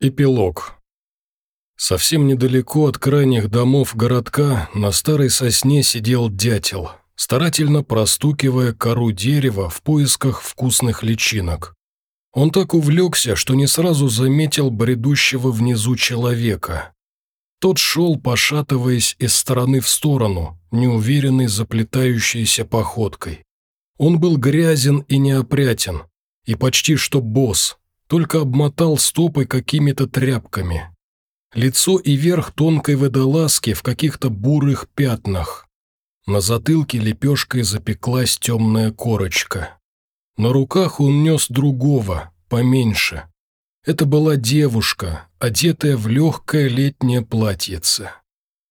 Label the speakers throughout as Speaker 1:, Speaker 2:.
Speaker 1: Эпилог. Совсем недалеко от крайних домов городка на старой сосне сидел дятел, старательно простукивая кору дерева в поисках вкусных личинок. Он так увлекся, что не сразу заметил бредущего внизу человека. Тот шел, пошатываясь из стороны в сторону, неуверенной заплетающейся походкой. Он был грязен и неопрятен, и почти что босс, только обмотал стопы какими-то тряпками. Лицо и верх тонкой водолазки в каких-то бурых пятнах. На затылке лепешкой запеклась темная корочка. На руках он нес другого, поменьше. Это была девушка, одетая в легкое летнее платьице.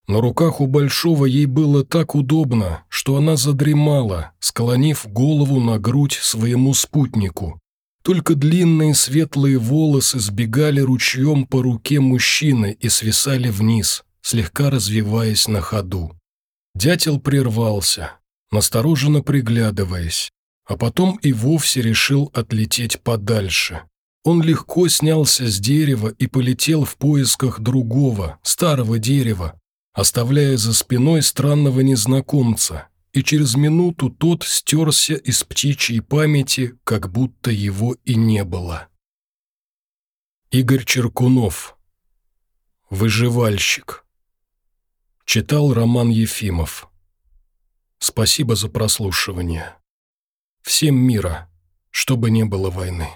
Speaker 1: На руках у Большого ей было так удобно, что она задремала, склонив голову на грудь своему спутнику, только длинные светлые волосы сбегали ручьем по руке мужчины и свисали вниз, слегка развиваясь на ходу. Дятел прервался, настороженно приглядываясь, а потом и вовсе решил отлететь подальше. Он легко снялся с дерева и полетел в поисках другого, старого дерева, оставляя за спиной странного незнакомца, и через минуту тот стерся из птичьей памяти, как будто его и не было. Игорь Черкунов. Выживальщик. Читал Роман Ефимов. Спасибо за прослушивание. Всем мира, чтобы не было войны.